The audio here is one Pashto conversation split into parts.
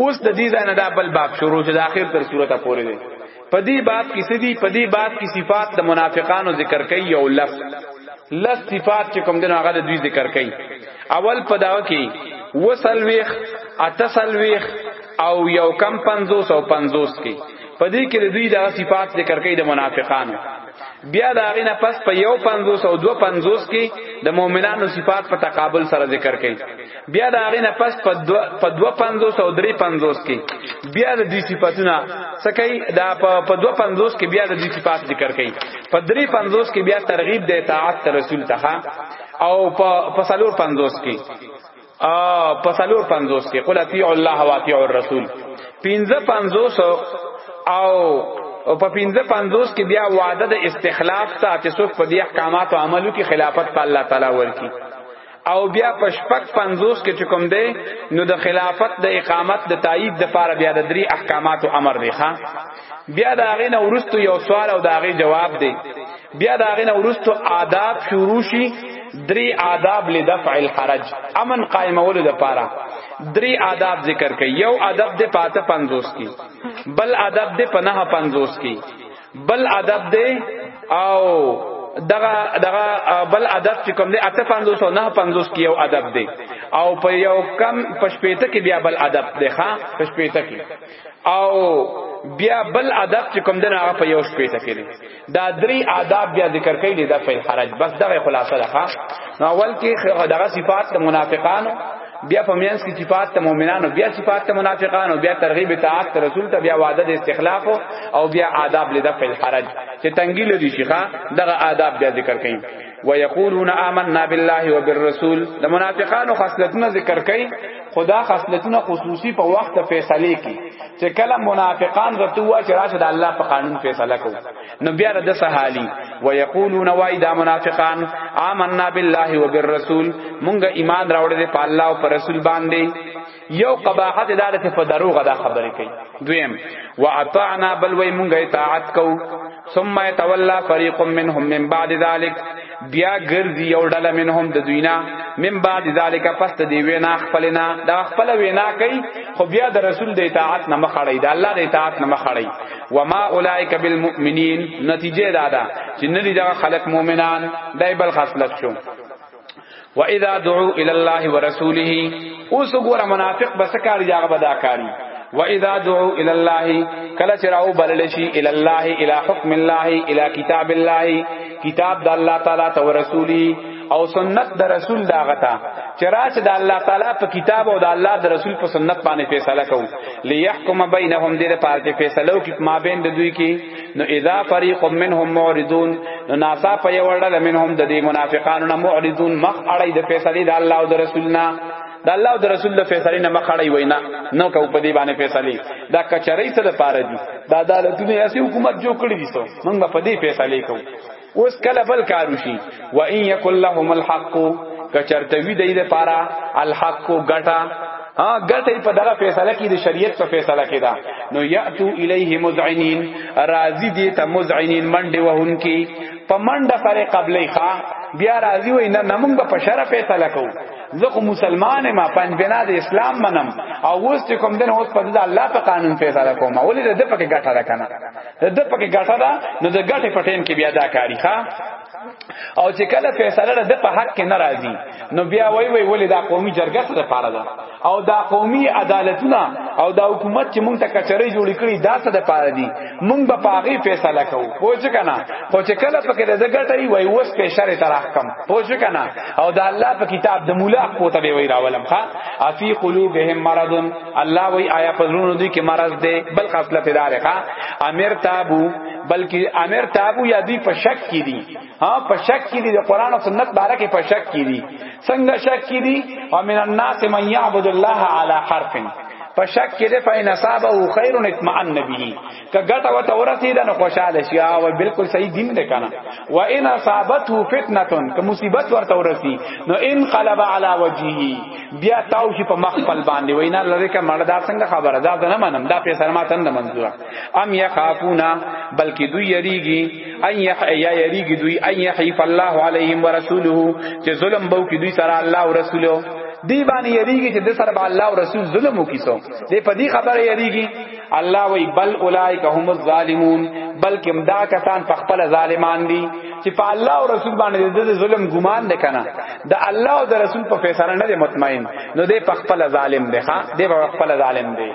اوس د دې ځای نه دا بل باب شروع چې د اخر تر صورت پورې دی په دې باب کې څه دي په دې باب کې صفات د منافقانو ذکر کوي یو لفظ لس صفات چې کوم دنو هغه د دوی ذکر کوي اول په داو کې وسلويخ اتسلويخ او یو کم 550 کې په دې کې د دوی د صفات ذکر کوي د منافقانو بیا دا غینه پس په یو 500 او 250 کې د مؤمنانو صفات په تقابل سره ذکر کوي بیا دا غینه پس په 250 او 350 کې بیا د دې صفاتونه سکه دا په 250 کې بیا د دې صفات ذکر کړي په 350 کې بیا ترغیب د اطاعت رسول ته او په 450 کې ا په 450 کې قل اطیع الله و اطیع الرسول 55 او او په 55 کې بیا وعده د استخلاف ته چې څوک په دې احکاماتو عملو کې خلافت په الله تعالی ورکی او بیا په شپږ پنځوس کې چکم دی نو د خلافت د اقامت د تایید د پاره بیا د درې احکامات او امر دی ښا بیا دا غین ورستو یو سوال او دا غی جواب دی بیا دا غین ورستو آداب شروع شي درې آداب لدفع الحرج امن قائمولو د پاره درې آداب ذکر کړي یو ادب د پاته 50 کې بل ادب د پناه 50 کې بل ادب دی او دغه دغه بل ادب چې کوم دی اته 500 او نه 500 کې یو ادب دی او په یو کم پشپېته کې بیا بل ادب دی ښا پشپېته کې او بیا بل ادب چې کوم دی هغه په یو شپېته کې دی دا درې آداب بیا ذکر کړي دا په حرج بس دغه خلاصه ده ښا نو اول کې دغه صفات د منافقانو بیا په میانس کې صفات ته مؤمنانو بیا صفات ته منافقانو بیا ترغیب اطاعت ته رسول ته بیا وعده د استخلاف او بیا آداب لدفع الحرج چې تنګی لري شيخه دغه آداب بیا ذکر کړي ويقولون آمنا بالله وبالرسول د منافقانو خصلتونه ذکر کړي خدا خصلتونه خصوصي په وخت فیصله کې چې کله منافقان غتوا چې راشه د الله په قانون فیصله کوي نو بیا د سهالی و یقولون وای دا منافقان آمنا بالله و بالرسول مونږه ایمان راوړل دی په الله او پر رسول باندې یو قباحت دار ته په دروغ دا خبرې کوي دویم و اطعنا بل وای مونږه اطاعت کو ثم يتولى فريق منهم من بعد ذلك بیا ګرځي یو ډله منهم د دوینا من بعد ذالک پس دی وینا خپلنا دا خپل وینا کوي خو بیا د رسول د اطاعت نه مخړی دا الله د اطاعت نه مخړی و ما اولایک بالمؤمنین نتیجه دا ده چې نه دي دا خلق مؤمنان دای بل خاصلت شو و اذا دعوا الى الله ورسوله اوس ګور منافق بس کار یاغه بداکاری و اذا دعوا الى الله کله چراو بلل شي الى الله الى حكم الله الى كتاب الله کتاب د الله تعالی تو رسولي او سنت د رسول دا غتا چرا چې د الله تعالی په کتاب او د الله د رسول په سنت باندې فیصله کوو ليحكم بينهم دې لپاره چې فیصلو کې مابین د دوی کې نو اذا فريق منهم معرضون نو ناسا په یو ډول منهم د دې منافقانو نه معرضون مخ اړې د فیصله د الله او د رسولنا د الله او د رسول د فیصله نه مخ اړې وینا نو کو په دې باندې فیصله دا کچرې سره پاره دي دا عدالتونه اسی حکومت جوړ کړی دي سو موږ په دې فیصله کوو اوس کله بل کار وشي و ان یکل لهم الحق کچرته وی دی د پارا الحق غټا ها غټه په دغه فیصله کې د شریعت په فیصله کې دا نو یاتو الیه مذعنین راضی دی ته مذعنین منډه وهون کی په منډه سره قبلې ښا بیا راضی وای نه نمونږ په شرع فیصله کوو زه خو مسلمان ما پنځ بنا د اسلام منم او اوس کوم دین اوس په الله په قانون فیصله کوم ولې د پکې ګټه ده کنه د پکې ګټه ده نو د ګټې په ټیم کې بیا دا کاری ښا او چې کله فیصله ده په حق کې ناراضي نو بیا وای وای ولې دا قومي جرګه څه لپاره ده او دا قومي عدالتونه او دا حکومت چې مونږ ته کچري جوړ کړی دا څه لپاره دي مونږ به پاغي فیصله کوو پوه کنه خو چې کله پکې د ګټي وای وس په شرع تر احکام پوه کنه او دا الله په کتاب د مولا کوته به وای راولم ښا افی قلوبهم مرض الله وی آیا پزړونو دوی کې مرض دی بل خاصلت دار ښا امر تابو بلکې امر تابو یا دوی په شک کې دي ها په شک کې دي د قران او سنت باره کې په شک کې دي څنګه شک کې دي او من الناس من يعبد الله على حرف په شک کې ده فإن أصابه خير اطمأن به کګټه وته ورسید نو خوشاله شي او بالکل صحیح دین دی کنه و ان اصابته فتنه که مصیبت ورته ورسی نو ان قلب علی وجهه بیا تاو شي په مخ پل باندې وینا لری ک مړ دا څنګه خبره دا نه منم دا پیسې ما تند منظور ام یخافونا بلکې دوی یریږي ان یح یا یریږي دوی ان یحیف الله علیهم ورسوله چې ظلم بو کې دوی سره الله او رسوله دی باندې یریږي چې د سره الله او رسول ظلم وکړي سو دې په دې خبره یریږي الله وی بل اولائک هم الظالمون بلکې دا کسان په خپل ظالمان دي چې په الله او رسول باندې د ظلم ګمان نه کنه د الله او د رسول په فیصله نه مطمئن نو دې په خپل ظالم دی ښا دې په خپل ظالم دی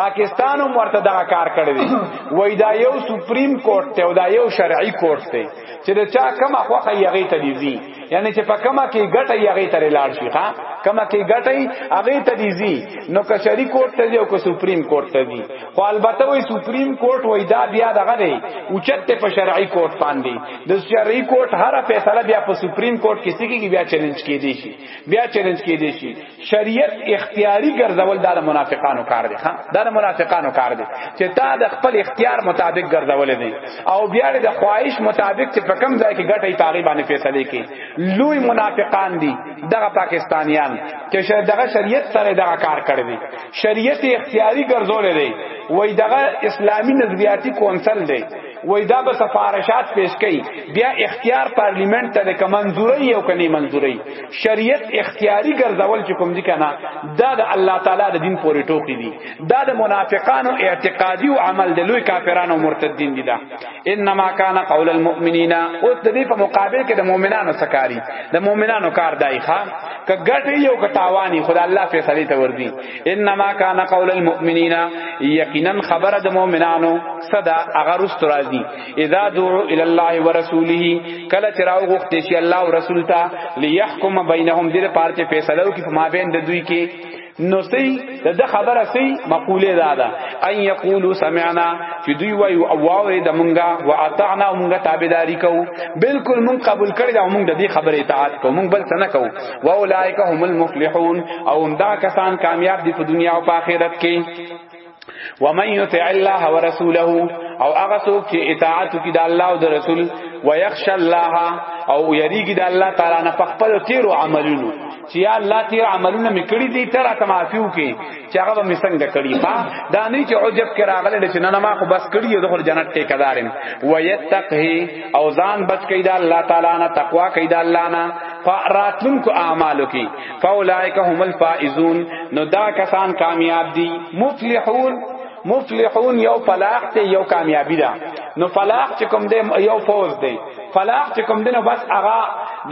پاکستان هم ورته دا کار کړی دی وای دا یو سپریم کورټ ته او دا یو شرعي کورټ ته چې د چا کما خوخه یغې ته دیزي یعنی چې په کما کې ګټه یغې ته لاړ شي ها کما کې ګټه هغه ته دیزي نو که شری کورټ ته یو که سپریم کورټ ته دی خو البته وای سپریم کورټ وای دا بیا دغه دی اوچت په شرعي کورټ باندې د شرعي کورټ هر فیصله بیا په سپریم کورټ کې سګي بیا چیلنج کې دی شي بیا چیلنج کې دی شي شریعت اختیاري ګرځول دا د منافقانو کار دی ها دا د منافقانو کار دی چې تا د خپل اختیار مطابق ګرځول دی او بیا د خواهش مطابق چې په کم ځای کې ګټي پاغي باندې فیصله کوي لوی منافقان دي دغه پاکستانیان چې دغه شریعت سره دغه کار کړی دی شریعت اختیاري ګرځول دی وای دغه اسلامی نظریاتی کونسل دی وای دا به سفارشات پیش کړي بیا اختیار پارلیمنت ته د منزوري او کني منزوري شریعت اختیاري ګرځول چې کوم دي کنه دا د الله تعالی د دین پورې ټوکی دي دا د منافقانو اعتقادي او عمل د لوی کافرانو مرتدین دي دا انما کان قول المؤمنین او د دې په مقابل کې د مؤمنانو سکاري د مؤمنانو کار دی ښا ک ګټي یو ک تاوانی خدای الله فیصله ته وردی انما کان قول المؤمنین یقینا خبر د مؤمنانو صدا اگر است راضی اذا دعو الى الله ورسوله کله چراو غوښته شي الله او رسول ته ليحكم بينهم دې پارچ فیصله وکي په مابین د دوی کې نو سی د خبره سی مقوله دادا ان یقولو سمعنا چې دوی وایو او واورې د مونږه و اطعنا مونږه تابعداري کو بالکل مونږ قبول کړی دا مونږ د دې خبره اطاعت کو مونږ بل څه نه کو و اولائک هم المفلحون او هم دا کسان کامیاب دي په دنیا او په آخرت کې ومن يطع الله ورسوله او هغه څوک چې اطاعت کوي د الله او د رسول ويخش الله او يريږي د الله تعالی نه خپل تیر عملونو چې یا الله تیر عملونه میکړي دي تر اته معافیو کې چې هغه به مسنګ د کړي ها دا نه چې عجب کې راغله چې نه ما خو بس کړي د خپل جنت ته کدارم ويتقه او ځان بچ کړي د الله تعالی نه تقوا کړي د الله نه فراتن کو اعمالو کی فاولائک هم الفائزون نو دا کسان کامیاب دي مفلحون مفلحون یو فلاح ته یو کامیابی ده نو فلاح چې کوم دی یو فوز دی فلاح چې کوم دی نو بس هغه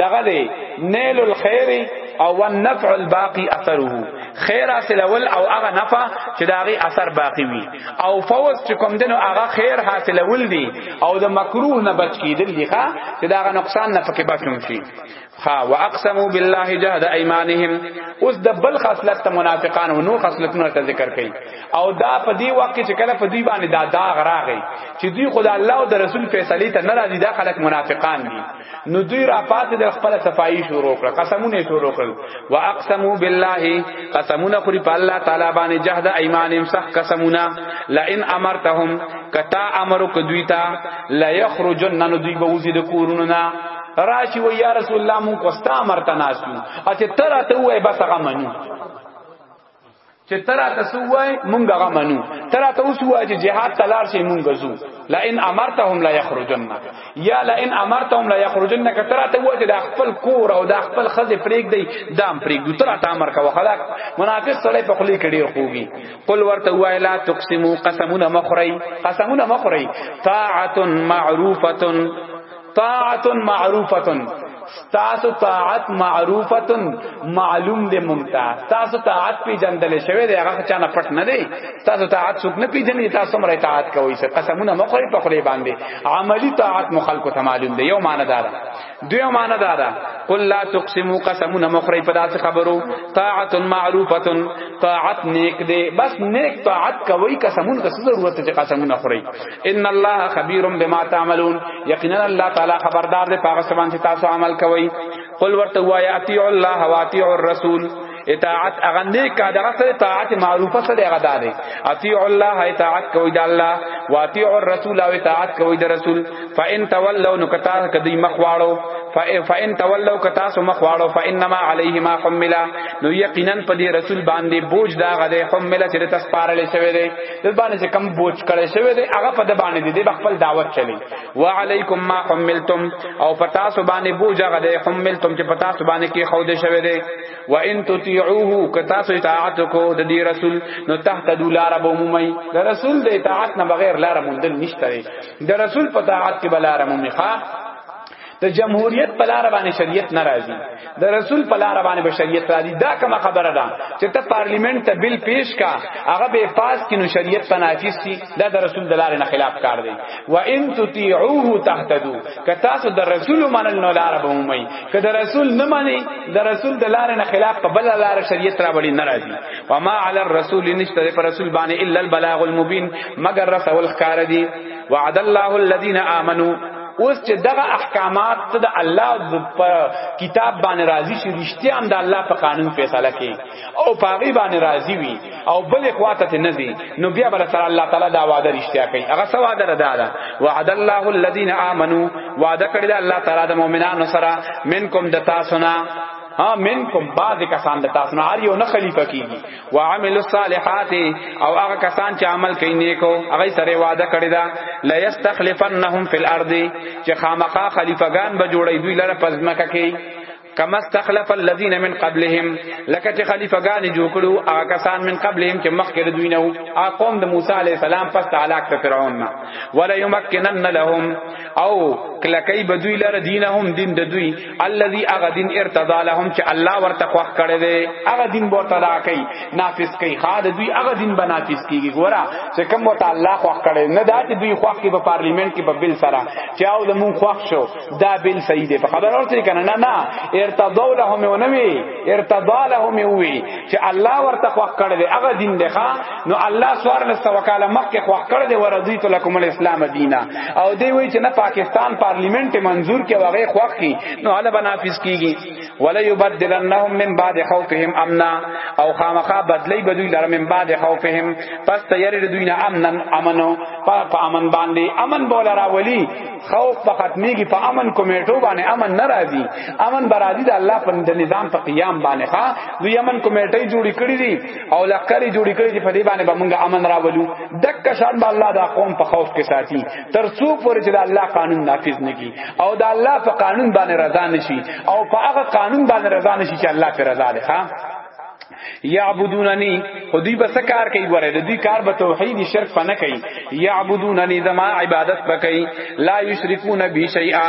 دغه دی نیل الخير او والنفع الباقی اثره خیر حاصل اول او هغه نفع چې دا غي اثر باقی وي او فوز چې کوم دنو هغه خیر حاصل اول دي او د مکروه نه بچ کیدل دي ښا چې دا غ نقصان نه پکې بچون شي ها واقسموا بالله جهد ايمانهم اوس د بل خاصلت ته منافقان او نور خاصلتونه ته ذکر کړي او دا په دی وخت کې چې کله په دی باندې دا داغ راغی چې دوی خدا الله او د رسول فیصله ته ناراضي دا خلک منافقان دي نو دوی را پاتې د خپل صفائی شروع کړ قسمونه شروع کړ واقسموا بالله قسمونه خوري په الله تعالی باندې جهد ايمانهم صح قسمونه لئن امرتهم کتا امر کو دوی ته لا يخرجن نو دوی به وزید کورونه راشي و یا رسول الله مون کو ستا امر ته ناس یو اته تر ته وای بس هغه منو چې تر ته سو وای مونږ هغه منو تر ته اوس وای چې جهاد تلار شي مونږ زو لئن امرتهم لا يخرجن یا لئن امرتهم لا يخرجن کتر ته وای چې د خپل کور او د خپل خزه پریک دی دام پریک دو تر ته امر کوه خلاق منافق سره په خلی کړي خوږي قل ورته وای لا تقسموا قسمنا مخری قسمنا مخری طاعه معروفه طاعت معروفه تاسو طاعت معروفه معلوم دی مونتا تاسو طاعت پی جندل شوی دی هغه چا نه پټ نه دی تاسو طاعت څوک نه پیژنې تاسو مری طاعت کوي څه قسمونه مخری په خلی باندې عملی طاعت مخالکو ته معلوم دی یو معنی دار دوی معنی دار قل لا تقسموا قسمونه مخری په داسې خبرو طاعت معروفه طاعت نیک دی بس نیک طاعت کوي قسمونه څه ضرورت چې قسمونه خوري ان الله خبير بما تعملون یقینا الله تعالی خبردار دی پاغه سبان چې تاسو عمل کوئ قل ورته وایا اطیع الله واطیع الرسول اطاعت اغه نیک دا سره اطاعت معروفه سره اغه داري اطیع الله اطاعت کوي د الله واطیع الرسول او اطاعت کوي د رسول فان تولوا نکتا کدی مخواړو فان تولوا کتا سو مخواړو فانما علیه ما حملا نو یقینا په دې رسول باندې بوج دا غده حملا چې تاسو پارلې شوی دی د باندې چې کم بوج کړي شوی دی هغه په د باندې دی خپل دعوت چلی وعلیکم ما حملتم او پتا سو باندې بوج هغه دی حملتم چې پتا سو باندې کې خو دې شوی دی و ان تطيعوه کتا سو اطاعت کو د دې رسول نو تحت دولار به مومي د رسول د اطاعت نه بغیر لار مونږ نشته د رسول په اطاعت کې بلار مومي ښا د جمهوریت په لار باندې شریعت ناراضي د رسول په لار باندې به شریعت راضي دا کومه خبره ده چې ته پارلیمنت ته بل پیش کا هغه به پاس کینو شریعت تنافس دي دا د رسول د لار نه خلاف کار دی و ان تطيعوه تهتدو که تاسو د رسول منل نو لار به مومي که د رسول نه مني د رسول د لار نه خلاف په بل لار شریعت را وړي ناراضي و ما علی الرسول نشته پر رسول باندې الا البلاغ المبین مگر رسول خار دی وعد الله الذين امنوا اوس چې دغه احکامات ته د الله په کتاب باندې راضي شي رښتیا هم د الله په قانون فیصله کوي او پاغي باندې راضي وي او بل اخواته ته نه دي نو بیا بل سره الله تعالی دا وعده رښتیا کوي هغه څه وعده را ده وعد الله الذين امنوا وعده کړی د الله تعالی د مؤمنانو سره منکم د تاسو نه ها منکم بعض کسان د تاسو نه هر یو نه خلیفہ کیږي وعمل الصالحات او هغه کسان چې عمل کوي نیکو هغه سره وعده کړی دا لا یستخلفنهم فی الارض چې خامخا خلیفګان به جوړی دوی لره پزماکه کوي کما استخلف الذين من قبلهم لکه چې خلیفګان جوړ کړو هغه کسان من قبلهم چې مخکې دوی نه وو قوم د موسی عليه السلام پس تعلق ته فرعون نه ولا يمكنن لهم او کلکې بدوی لره دینهم دین د دوی الذي اغه دین ارتضا لهم چې الله ورته خوښ کړی دی اغه دین ورته دا کوي نافذ کوي خاد دوی اغه دین به نافذ کیږي ګورا چې کوم ورته الله خوښ کړی نه دا چې دوی خوښ کې په پارلیمنت کې په بل سره چې او د مون خوښ شو دا بل صحیح دی په خبر اورته کنه نه نه ارتضا لهم ونوي ارتضا لهم وي چې الله ورته خوښ کړی دی اغه دین دی ښا نو الله سوار لسته وکاله مخکې خو کړ دې ورضیت لكم الاسلام دینا او دی وی چې نه پاکستان پارلیمنت منظور کې وغه خو کی نو هله بنافس کیږي ولا یبدلنهم من بعد خوفهم امنا او خامخا بدلی بدوی لره من بعد خوفهم پس تیار دوی نه امنا امنو په امن باندې امن بولا راولی خوف په ختمیږي په امن کمیټو باندې امن ناراضي امن برادي د الله په نظام په قیام باندې ښا دوی امن کمیټي جوړی کړی دي او لکری جوړی کړی چې په دې باندې به موږ امن راولو دک شان به الله دا قوم په خوف کې ساتي تر څو پورې چې الله قانون نافذ نکي او دا الله په قانون باندې رضا نشي او په هغه قانون باندې رضا نشي چې الله پر رضا ده ها یعبدوننی خودی بس کار کوي ګوره د دې کار به توحید شرک پنه کوي یعبدوننی زما عبادت بکئی لا یشرکون بی شیئا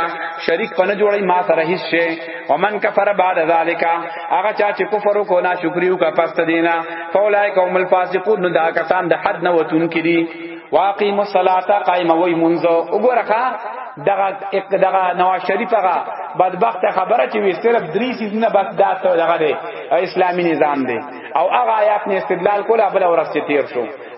شریک پنه جوړی ما سره هیڅ شی ومن کفر بعد ذالک هغه چا چې کفر وکړ نه شکریو کا پست دینا فولای قوم الفاسقون نو دا کسان د حد نه وتون کړي واقیم الصلاۃ قائم وای منزو وګورخه دغه دغه نواز شریف هغه بدبخت خبره چې وی صرف درې سیزنه بس دا ته دغه اسلامي نظام دی او هغه آیات نه استدلال کوله بل ورسته تیر شو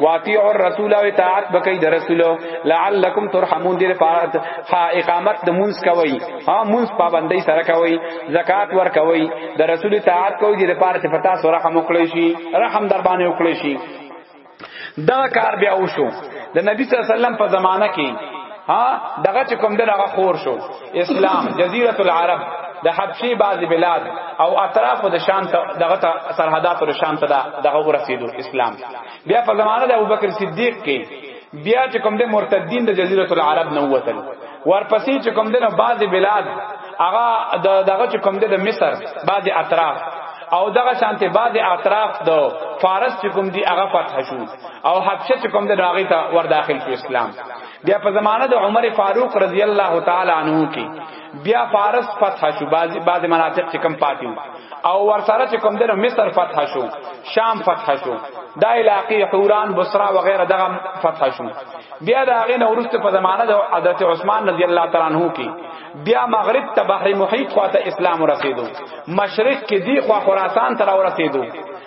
واطیعوا الرسول او اطاعت بکئی د رسول لعلکم ترحمون دې پارت ها اقامت د مونږ کوي ها مونږ پابندۍ سره کوي زکات ور کوي د رسول اطاعت کوي دې پارت پتا سره رحم وکړي شي رحم در باندې وکړي شي دا کار بیا وشو د نبی صلی الله علیه وسلم په زمانہ کې ها دغه چې کوم دغه خور شو اسلام جزیره العرب د حبشي بعض بلاد او اطراف د شام ته دغه سرحدات د شام ته دغه رسیدو اسلام بیا په زمانه د ابوبکر صدیق کې بیا چې کوم د مرتدین د جزیره العرب نه وتل ورپسې چې کوم د بعض بلاد هغه دغه چې کوم د مصر بعض اطراف او دغه شانته بعض اطراف د فارس چې کوم دی هغه فتح شو او حبشه چې کوم د راغی ته ور داخل شو اسلام بیا په زمانه د عمر فاروق رضی الله تعالی عنہ کې بیا فارس فتح شو بعضی بعضی مناطق چې کم پاتیو او ورسره چې کوم دنه مصر فتح شو شام فتح شو دا علاقې حوران بصرا و غیره دغه فتح شو بیا دا غین اورست په زمانه د حضرت عثمان رضی الله تعالی عنہ کی بیا مغرب ته بحر محیط خواته اسلام رسیدو مشرق کې دی خوا خراسان تر رسیدو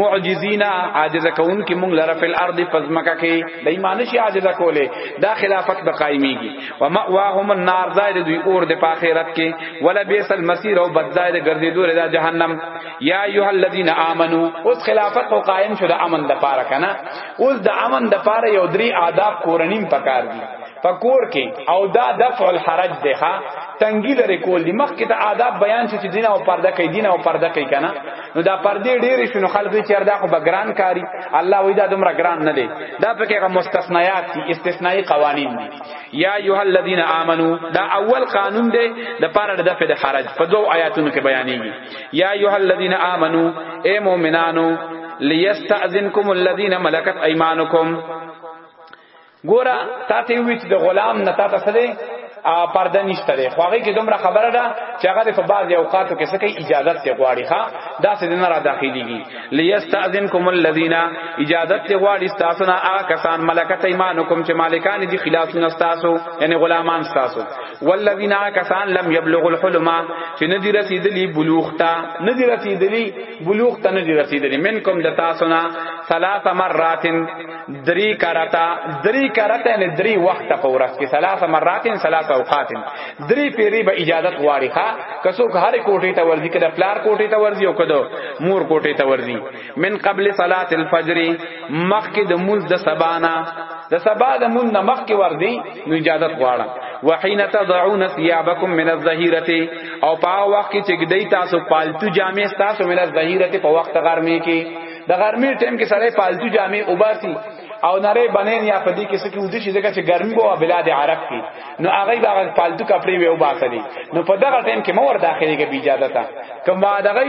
معجزینا عاجز کون کی مونږ لره فل ارض پزمکه کې د ایمان شي عاجز کوله دا خلافت به قائمیږي و مأواهم النار زائد دوی اور د پاخرت کې ولا بیس المسیر او بد زائد ګرځیدو رضا جهنم یا ایها الذین آمنو اوس خلافت او قائم شو د امن د پاره کنه اوس د امن د پاره یو درې آداب کورنیم پکار دي پکور کې او دا دفع الحرج ده ها تنګی لري کول دي مخکې ته آداب بیان شي چې دین او پرده کوي دین او پرده کوي کنه نو دا پردې ډېرې شنو خلکو چې اردا خو بګران کاری الله وې دا دومره ګران نه دی دا پکې غو مستثنیات دي استثنایی قوانین دي یا ایها الذین آمنو دا اول قانون دی د پاره د دفع د حرج په دوو آیاتونو کې بیانېږي یا ایها الذین آمنو اے مؤمنانو لیستاذنکم الذین ملکت ایمانکم ګورا تا ته وی چې د غلام نه تا ته سره پرده نشته لري خو هغه کې دومره خبره ده چې هغه په بعض اوقاتو کې سکه اجازه ته غواړي ښا دا څه نه را داخليږي ليستاذنکم الذين اجازه ته غواړي تاسو نه هغه کسان ملکت ایمانکم چې مالکان دي خلاف نه تاسو یعنی غلامان تاسو والذین کسان لم یبلغوا الحلم چې نه دي رسیدلی بلوغ ته نه دي رسیدلی بلوغ ته نه دي رسیدلی منکم د تاسو نه ثلاث مرات دری کرتا دری کرتا یعنی دری وخت په ورځ کې ثلاثه مراتین ثلاثه اوقاتین دری پیری به اجازت غواړي ښا کسو هر کوټه ته ورځي کده پلار کوټه ته ورځي او کده مور کوټه ته ورځي من قبل صلاه الفجر مخکې د مول د سبانا د سبا د مون نه مخکې ور دي نو اجازه غواړم وحين تضعون ثيابكم من الظهيره او په وخت کې چې ګدی تاسو پالتو جامې تاسو من الظهيره په وخت غرمې کې د ګرمي ټیم کې سړی پالتو جامې وباسي او نری بنین یا پدی کې سکی ودی شي ځکه چې ګرمي بو بلاد عرب کې نو هغه دا پالتو کپڑے ویو باسلی نو په دغه ټیم کې مور داخلي کې اجازه تا کما دغه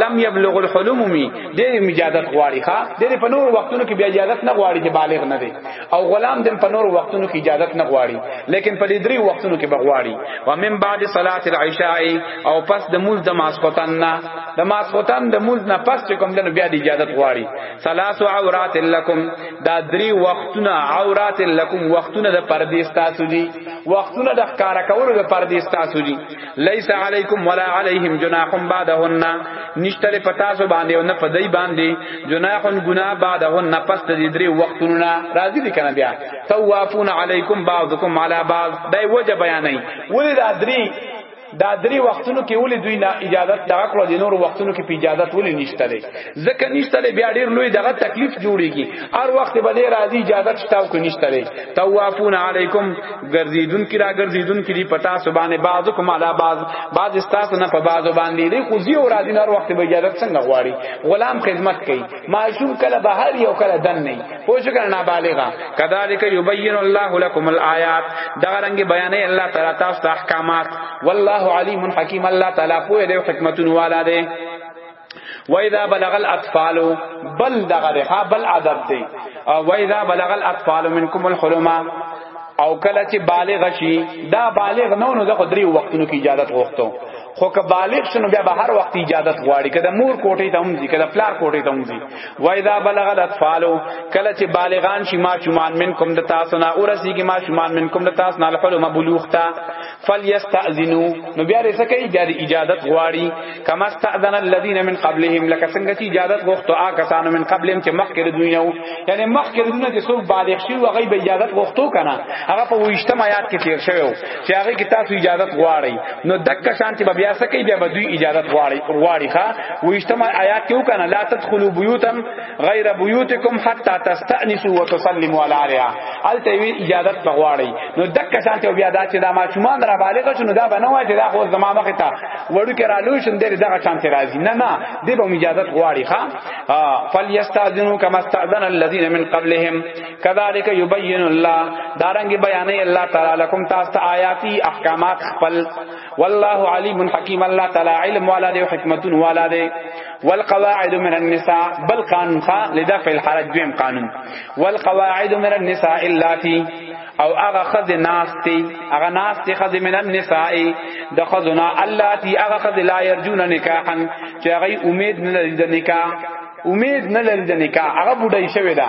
لم یبلغ الحلم می دې اجازه غواړي ښا دې په نور وختونو کې بیا اجازه نه غواړي چې بالغ نه دی او غلام دم په نور وختونو کې اجازه نه غواړي لیکن په دې درې وختونو کې بغواړي و من بعد صلاه العشاء او پس د موز د ماسختن نه د ماسختن د موز نه پس کوم دنو بیا د اجازه غواړي ثلاث عورات لکم دا درې وختونه عورات لکم وختونه د پردې ستاسو دي وختونه د ښکارا کولو د پردې ستاسو دي لیس علیکم ولا علیہم جناح بعدهن نشتل پتا سو باندې او نه پدای باندې جناح گنا بعدهن پس د درې وختونو راضی دي کنه بیا توافون علیکم بعضکم علی بعض دای وجه بیانای ولې دا درې دا درې وختونو کې ولې دوی نه اجازه دا کړو د نور وختونو کې په اجازه ولې نشته لري ځکه نشته لري بیا ډیر لوی دغه تکلیف جوړیږي هر وخت به دې راځي اجازه شته او کې نشته لري توافون علیکم ګرځیدون کی را ګرځیدون کی دی پتا سبانه بعض کوم علا بعض بعض استاس نه په بعض باندې دی خو زی اور ادین هر وخت به اجازه څنګه غواړي غلام خدمت کوي معشوم کله بهر یو کله دن نه پوښ کړه نه بالغا کذالک یبین الله لكم الایات دا رنگ بیان الله تعالی تاسو احکامات والله علیم حکیم الله تعالی په دې حکمتونو والا دی و اذا بلغ الاطفال بل دغه ها بل ادب دی و اذا بلغ الاطفال منکم الحلم او کله چې بالغ شي دا بالغ نه نو د خدري وختونو کې اجازه غوښتو خو که بالغ شنو بیا به هر وخت اجازه غواړي کله مور کوټې ته هم ځي کله پلار کوټې ته هم ځي وایدا بلغ الاطفال کله چې بالغان شي ما شومان منکم د تاسو نه اورسیږي ما شومان منکم د تاسو نه الحلم بلوغ تا فلیستاذنو نو بیا رسه کوي بیا د اجازت غواړي کما استاذن الذين من قبلهم لکه څنګه چې اجازت غوښتو آ کسانو من قبلهم چې مخکې د دنیا وو یعنی مخکې د دنیا چې څوک بالغ شي هغه به اجازت غوښتو کنه هغه په ویشتم آیات کې تیر شوی چې هغه کې تاسو اجازت غواړي نو دک کسان چې بیا سکه بیا به دوی اجازت غواړي غواړي ښا ویشتم آیات کې وکنه لا تدخلوا بيوتا غیر بیوتکم حتا تستأنسوا وتسلموا علی علیها الته وی اجازه بغواړی نو دک شانته بیا دا چې دا ماشومان را بالغ شونه دا بنو چې دا خو زما مخ ته وړو کې را لوشن دې دغه شانته راځي نه نه دې به اجازه غواړي ها فلیستاذنوا کما استاذن الذين من قبلهم كذلك يبين الله دارنګ بیانې الله تعالی لكم تاسو آیاتی احکامات خپل والله علیم حکیم الله تعالی علم والا دې حکمت والا دې والقواعد من النساء بل قانون خا لدفع الحرج دویم قانون والقواعد من النساء اللاتي او هغه خذ ناستی هغه ناستی خذ من النساء د خذنا اللاتي هغه خذ لا يرجون نکاحا چې هغه امید نه لري د نکاح امید نه لري د نکاح هغه بډای شوی دا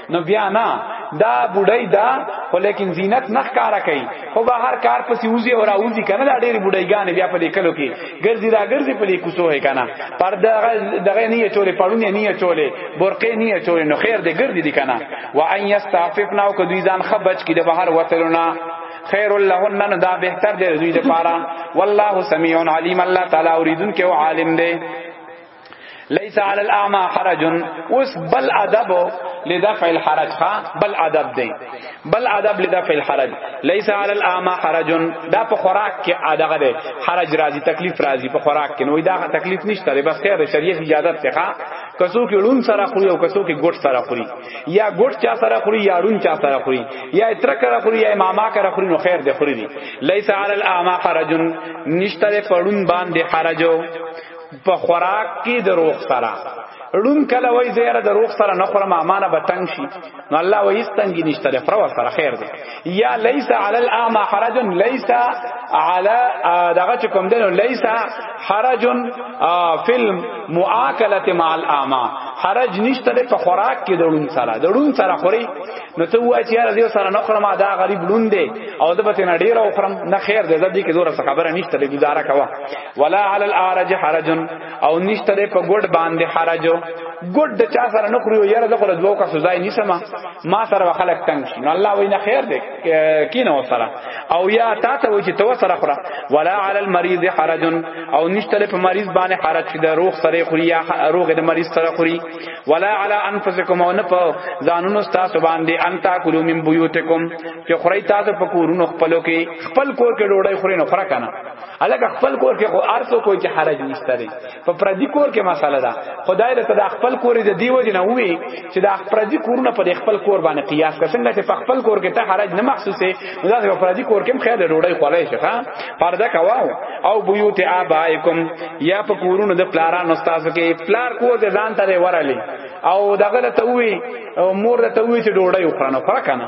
نو بیا نه دا بډای دا خو لیکن زینت نه ښکارا کوي خو به هر کار پسې وزي او راوزي کنه دا ډېری بډایګانې بیا په دې کلو کې ګرځي را ګرځي په دې کوڅو هي کنه پر دغه دغه نه چولې پړونی نه چولې برقې نه چولې نو خیر دې ګرځي دي کنه و ان یستعففنا او کدی ځان خبچ کې د بهر وتلونه خیر لهن نو دا بهتر دی دوی لپاره والله سمیع علیم الله تعالی اوریدون کې او عالم دی ليس على الاعمى حرج اوس بل ادب لدفع الحرج ها بل ادب دی بل ادب لدفع الحرج ليس على الاعمى حرج دا په خوراک کې ادغه دی حرج راځي تکلیف راځي په خوراک کې نو دا تکلیف نشته دی بس خیر شریعت اجازه ته ها کسو کې لون سره خوري او کسو کې ګټ سره خوري یا ګټ چا سره خوري یا لون چا سره خوري یا اتر کرا خوري یا ماما کرا خوري نو خیر دی خوري دی ليس على الاعمى حرج نشته په لون باندې حرجو په خوراک کې د روغ سره ړون کله وای زیره د روغ سره نه خورم امانه به تنگ شي نو الله وای استنګی نشته د فرو سره خیر دی یا لیس علی الاعمى حرج لیس علی دغه چې کوم دنو لیس حرج فلم مؤاکله مع الاعمى حرج نشته په خوراک کې د ړون سره د ړون سره خوري نو ته وای چې یاره دیو سره نه خورم دا غریب ړون دی او د بته نه ډیر او خورم نه خیر دی زدي کې زور څه خبره نشته ګزاره کوا ولا علی الارج حرج او نشته ده په ګډ باندې حرج ګډ د چا سره نه خوري یاره د خپل دوه کا سزا نه سما ما سره خلک تنگ شي نو الله وینا خیر ده کینه وسره او یا تا ته وجه تو سره خره ولا علی المریض حرج او نشته په مریض باندې حرج چې د روغ سره خوري یا روغ د مریض سره خوري ولا علی انفسکم او نه په ځانونو تاسو باندې ان تاکلوا من بیوتکم چې خوري تاسو په کورونو خپلو کې خپل کور کې ډوډۍ خوري نو خره کنه الګ خپل کور کې خو ارسو کوی چې حرج نشته دی په پردي کور کې مساله ده خدای له تدا خپل کور دې دی وجه نه وی چې دا پردي کورونه په خپل کور باندې قیاس کړه څنګه چې په خپل کور کې ته حرج نه محسوسه نو دا په پردي کور کې خیر ډوړی خولای شي ها پرده کواو او بیوت ابائکم یا په کورونو د پلارانو تاسو کې پلار کور دې ځان ته ورالي او دغه ته وی او مور ته وی چې ډوډۍ وخورنه خورا کنه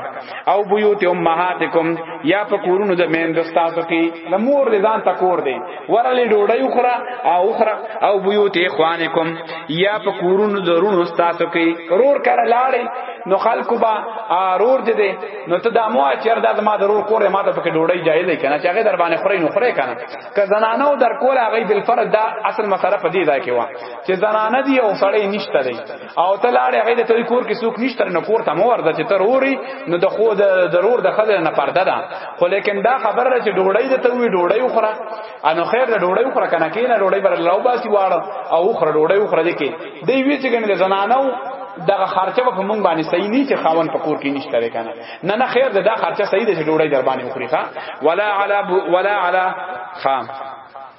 او بيوت امهاتکم یا په کورونو د مین دستاسو کې د مور دې ځان تکور دی ورلې ډوډۍ وخورا او وخورا او بيوت اخوانکم یا په کورونو درونو تاسو کې رور کړه لاړې نو خلکو با ارور دې دې نو ته د مو اچر د ما ضرور کوره ما ته پکې ډوډۍ جایز نه کنه چې هغه در باندې خوري نو خوري کنه که زنانو در کول هغه بل فرض دا اصل مسله په دې ځای کې و چې زنانه دی او سړی نشته دی او ته لاړې هغه د توي کور کې څوک نشته نه کور ته مو ورده چې تر اوري نو د خو د ضرور د خزر نه پرده ده خو لیکن دا خبره ده چې ډوړی د توي ډوړی وخره انو خیر د ډوړی وخره کنه کې نه ډوړی بر الله وباسي واړه او وخره ډوړی وخره دې کې دی وی چې ګنې زنانو دغه خرچه په مونږ باندې صحیح نه چې خاون په کور کې نشته لري کنه نه نه خیر دا خرچه صحیح ده چې ډوړی در باندې وخوري ښا ولا علا ولا علا خام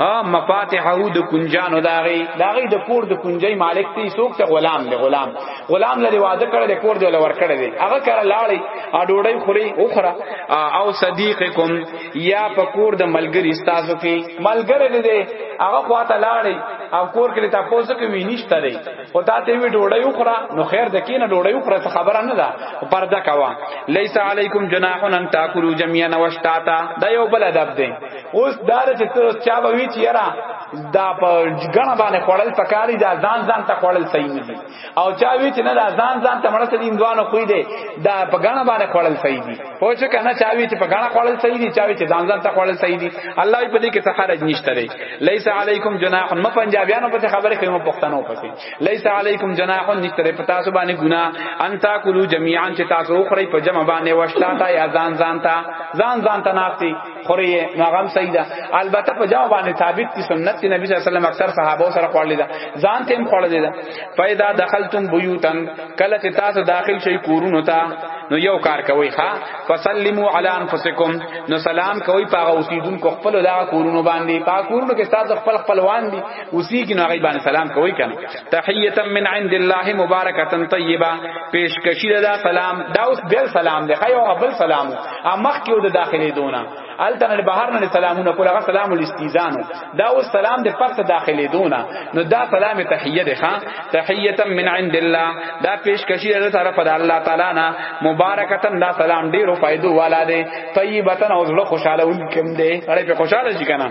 ها مفاتحه د کنجانو داغي داغي د کور د کنجي مالک تی سوک ته غلام دی غلام غلام لري واده کړی د کور دی ول ور کړی دی هغه کړه لاړی ا ډوډۍ خوري او خره او صدیقکم یا په کور د ملګری استادو کې ملګری دی هغه خواته لاړی او کور کې ته پوسو کې وینیشته دی او تا ته وی ډوډۍ او خره نو خیر د کینه ډوډۍ او خره خبره نه ده پرده کوا لیس علیکم جناح ان تاکلوا جميعا واشتاتا دا یو بل ادب دی اوس دا چې ته چا به وی چې یرا دا په غنا باندې خړل پکاري دا ځان ځان ته خړل صحیح نه دي او چا وی چې نه دا ځان ځان ته مړه دین دوانو خوې دي دا په غنا باندې خړل صحیح دي خو چې کنه چا وی چې په غنا خړل صحیح دي چا وی چې ځان ځان ته خړل صحیح دي الله په دې کې څه حرج نشته لري ليس علیکم جناح ما پنجابیانو په خبره کوي ما پښتنو پسې ليس علیکم جناح نشته لري پتا سو باندې ګنا ان تاکلوا جميعا چې تاسو خوري په جمع باندې واشتا تا یا ځان ځان تا ځان ځان ته ناشتي خوري ناغم سیدا البته په جواب باندې ثابت دي سنت نبی صلی الله علیه وسلم اکثر صحابه سره خړل دي ځان ته هم خړل دي پیدا دخلتم بیوتن کله چې تاسو داخل شئ کورونو ته نو یو کار کوي ها فسلموا علی انفسکم نو سلام کوي پاغه اوسیدونکو خپل دا کورونو باندې پاغه کورونو کې تاسو خپل خپلوان دي اوسی کې نو هغه باندې سلام کوي کنه تحیتا من عند الله مبارکتا طیبه پیشکشی دا سلام دا اوس بل سلام دی خیو ابل سلام امخ کې د داخلي دونه الته نه بهر نه سلامونه کول هغه سلام الاستیزان دا او سلام د پخت داخلي دونه نو دا سلام تحیه ده ها تحیه من عند الله دا پیشکشی له طرف د الله تعالی نه مبارکتن دا سلام ډیرو فائدو والا ده طیبتن او زړه خوشاله ولکم ده اړې په خوشاله شي کنه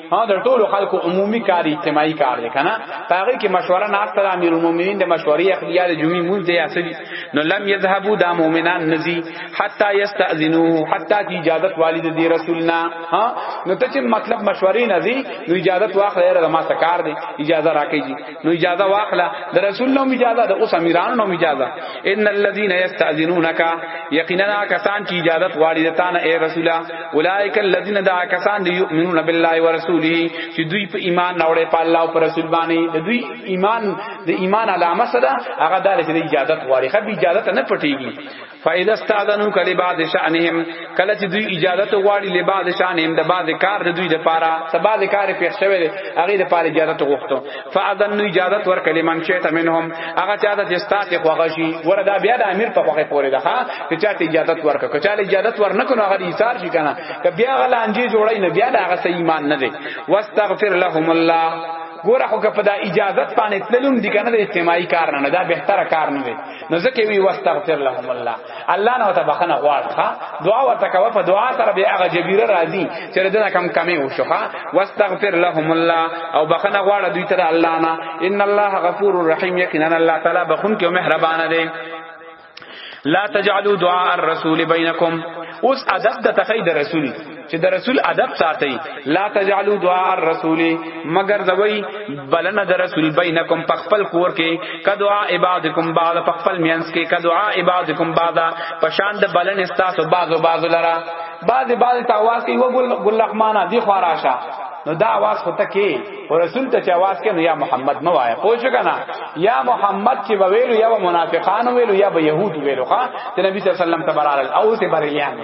ها د ټولو خلکو عمومي کار اجتماعي کار دی کنه پاره کې مشوره نه اکثر امیر المؤمنین د مشورې اخلیا د جمعې مونږ دی اسدي نو لم یذهبوا دا مؤمنان نزي حتا یستاذنوه حتا کی اجازه والد دی رسولنا ها نو ته چې مطلب مشورې نزي نو اجازه واخلې را ما سکار دی اجازه راکې نو اجازه واخلا د رسول نو اجازه د اوس امیران نو اجازه ان الذين يستاذنونك یقینا کسان کی اجازه غواړي د تانه اے رسولا اولئک الذين دا کسان دی یؤمنون بالله ورسوله چې دوی په ایمان راوړې په الله او پر رسول باندې د دوی ایمان د ایمان علامه سره هغه دار چې اجازه غواړي خو اجازه نه پټيږي فاذا استاذنوا کلی بعض شانهم کله چې دوی اجازه ته غواړي له بعض شانهم د بعض کار د دوی لپاره سبا د کار پیښ شوی دی هغه لپاره اجازه ته غوښتو فاذن اجازه ور کلی من شیت منهم هغه چا د استاد خو غشي وردا بیا د امیر په خوخه پورې ده ها چې چا ته اجازه ورک که چا اجازه ور نه کنه هغه ایثار شي کنه که بیا غلا انجی جوړای نه بیا هغه صحیح ایمان نه دی واستغفر لهم الله ګوره خو که په دا اجازت باندې تللم دي کنه د اجتماعي کار نه دا بهتره کار نه دی نو ځکه وی واستغفر لهم الله الله نه ته بخنه غواړه دعا ورته کوه په دعا سره به هغه جبیره راضی چې دنه کم کمی وشوخه واستغفر لهم الله او بخنه غواړه دوی ته الله نه ان الله غفور رحیم یقینا الله تعالی بخون کې مهربان دی لا تجعلوا دعاء الرسول بينكم اوس ادب د تخید رسول چې د رسول ادب ساتي لا تجعلوا دعاء الرسول مگر زوی بلن د رسول بینکم پخپل کور کې کدعا عبادکم بعد پخپل مینس کې کدعا عبادکم بعد پشان د بلن استاسو بعضو بعضو لرا بعض بعض تاواز کې وګل ګل رحمانه دی خواراشه نو دا आवाज هوته کې او رسول ته आवाज کې نو یا محمد نو آیا پوه شو کنه یا محمد چې ویلو یا منافقان ویلو یا به يهود ویلو ها ته نبی صلی الله علیه وسلم تبارک او ته بریان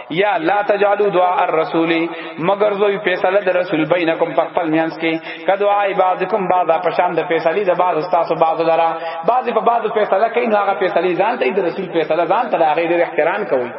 یا لا تجالو دعا الرسول مگر زوی فیصله د رسول بینکم په خپل میانس کې کدوا عبادکم بعضا پشان د فیصله د بعض استاسو بعض لرا بعض په بعض فیصله کوي نو هغه فیصله ځان ته د رسول فیصله ځان ته هغه ډیر احترام کوي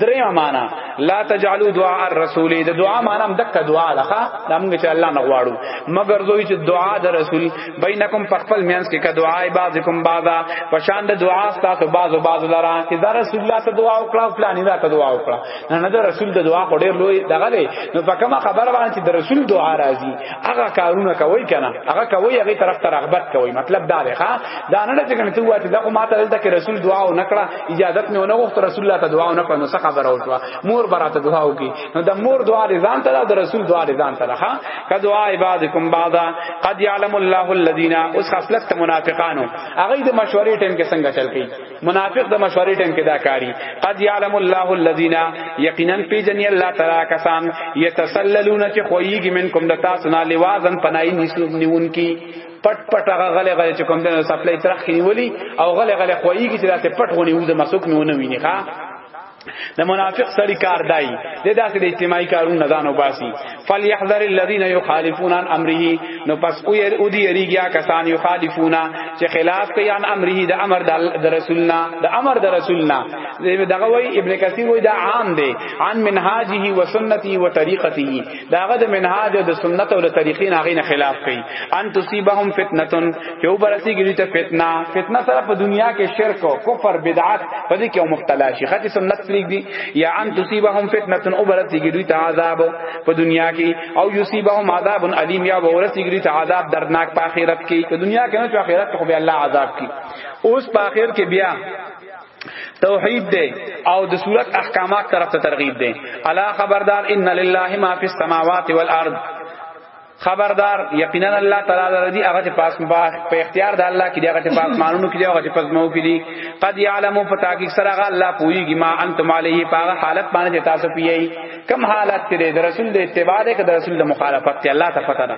درې معنا لا تجالو دعا الرسول د دعا معنا د دعا لخوا د موږ چې الله نه غواړو مگر زوی چې دعا د رسول بینکم پخپل مینس کې کدعای بعضکم بعضا پشان د دعا تاسو بعضو بعض لرا اذا رسول الله ته دعا وکړه فلانی دا ته دعا وکړه نه نه د رسول د دعا خو ډیر لوی دغه دی نو په کومه خبر باندې د رسول دعا راځي هغه کارونه کوي کنه هغه کوي هغه طرف ته رغبت کوي مطلب دا دی ښا دا نه چې کنه ته واته دا ما ته دلته کې رسول دعا و نکړه اجازه نه ونه غوښته رسول الله ته دعا و نکړه نو څه خبره وکړه مور براته دعا وکړي نو د مور دعا دې ځان ته د رسول دعا دې ځان ته ښه ک دعا عبادکم بعدا قد يعلم الله الذين اوس خاصلت منافقانو هغه د مشورې ټیم کې څنګه چل کی منافق د مشورې ټیم کې دا کاری قد يعلم الله الذين یقینا پی جنې الله تعالی کسان يتسللون چې خوېږي منکم د تاسو نه لوازن پنای نیسو نیون کی پټ پټ هغه غلې غلې چې کوم د سپلای ترخ نیولی او غلې غلې خوېږي چې داسې پټ غونی وځه مسوک میونه ویني ښا د منافق سړی کار دای د داسې د اجتماعي کارونو ځان وباسي فليحذر الذين يخالفون عن امره نو پس او ير او دي يريګيا کسان يخالفون چې خلاف کوي عن امره د امر د رسولنا د امر د رسولنا دغه وای ابن کثیر وای دا عام دی عن منهاجه و سنته و طریقته داغه د منهاج او د سنت او د طریقې نه غینه خلاف کوي ان تصيبهم فتنه یو برسي ګری ته فتنه فتنه سره په دنیا کې شرک او کفر بدعت په دې کې او مبتلا شي خاطی سنت طریق دي یا ان تصيبهم فتنه او برسي ګری ته عذاب په دنیا کې او يصيبهم عذاب الیم یا ورسي ګری ته عذاب دردناک په آخرت کې په دنیا کې نه چې آخرت کې خو به الله عذاب کوي اوس په آخرت کې بیا توحید دی او د صورت احکامات طرف ته ترغیب دی الا خبردار ان لله ما فی السماوات والارض خبردار یقینا الله تعالی رضی هغه پاس په اختیار د الله کې دی هغه پاس مانونو کې دی هغه پاس مو کې دی قد یعلم فتاکیک سره الله پویږي ما انتم علیه په حالت باندې تاسو پیږي کم حالت کې د رسول د اتباع ده که د رسول د مخالفت ته الله ته پته ده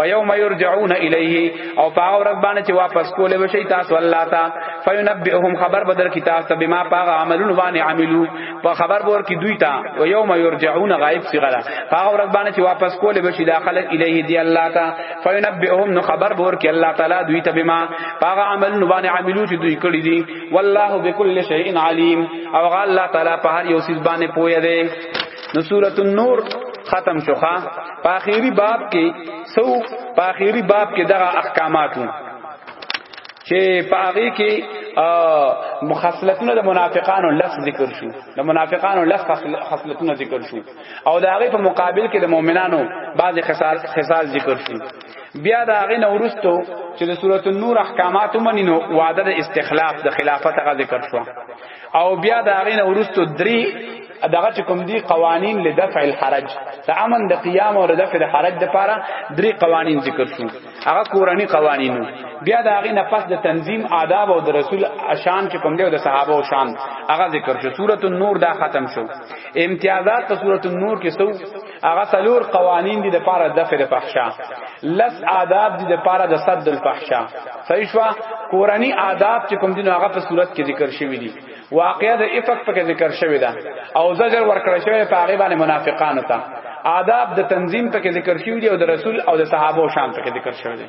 و یوم یرجعون الیه او پاو رب باندې چې واپس کولې وشي تاسو الله ته فینبئهم خبر بدر کی تاسو ته بما پاغ عملون باندې عملو په خبر ور کی دوی ته و یوم یرجعون غایب صغرا پاو رب باندې چې واپس کولې وشي داخله الیه دی الله ته فینبئهم نو خبر ور کی الله تعالی دوی ته بما پاغ عملون باندې عملو چې دوی کړی دي والله بكل شيء عليم او الله تعالی په هر یو سیز باندې پوهه دی نو سورۃ النور ختم شوخه په اخیری باب کې سو په اخیری باب کې دغه احکامات وو چې په هغه کې مخصلتونه د منافقانو لفظ ذکر شو د منافقانو لفظ خصلتونه ذکر شو او د هغه په مقابل کې د مؤمنانو بعض خصال خصال ذکر شو بیا دا غي نورستو چې د سورۃ النور احکامات منینو وعده د استخلاف د خلافت غ ذکر شو او بیا دا غي نورستو درې دغه چې کوم دي قوانین لدفع الحرج د امن د قیام او لدفع د حرج د پاره درې قوانین ذکر شو هغه کورنی قوانینو بیا د هغه نفس د تنظیم آداب او د رسول شان چې کوم دی او د صحابه او شان هغه ذکر شو سورۃ النور دا ختم شو امتیازات په سورۃ النور کې سو هغه سلور قوانین دي د پاره د فر فحشا لس آداب دي د پاره د صد الفحشا صحیح شو کورنی آداب چې کوم دي هغه په صورت کې ذکر شوی دي واقعیا د افق په ذکر شوی ده او زجر ورکړ شوی په هغه باندې منافقان ته آداب د تنظیم په ذکر شوی دي او د رسول او د صحابه شان په ذکر شوی دي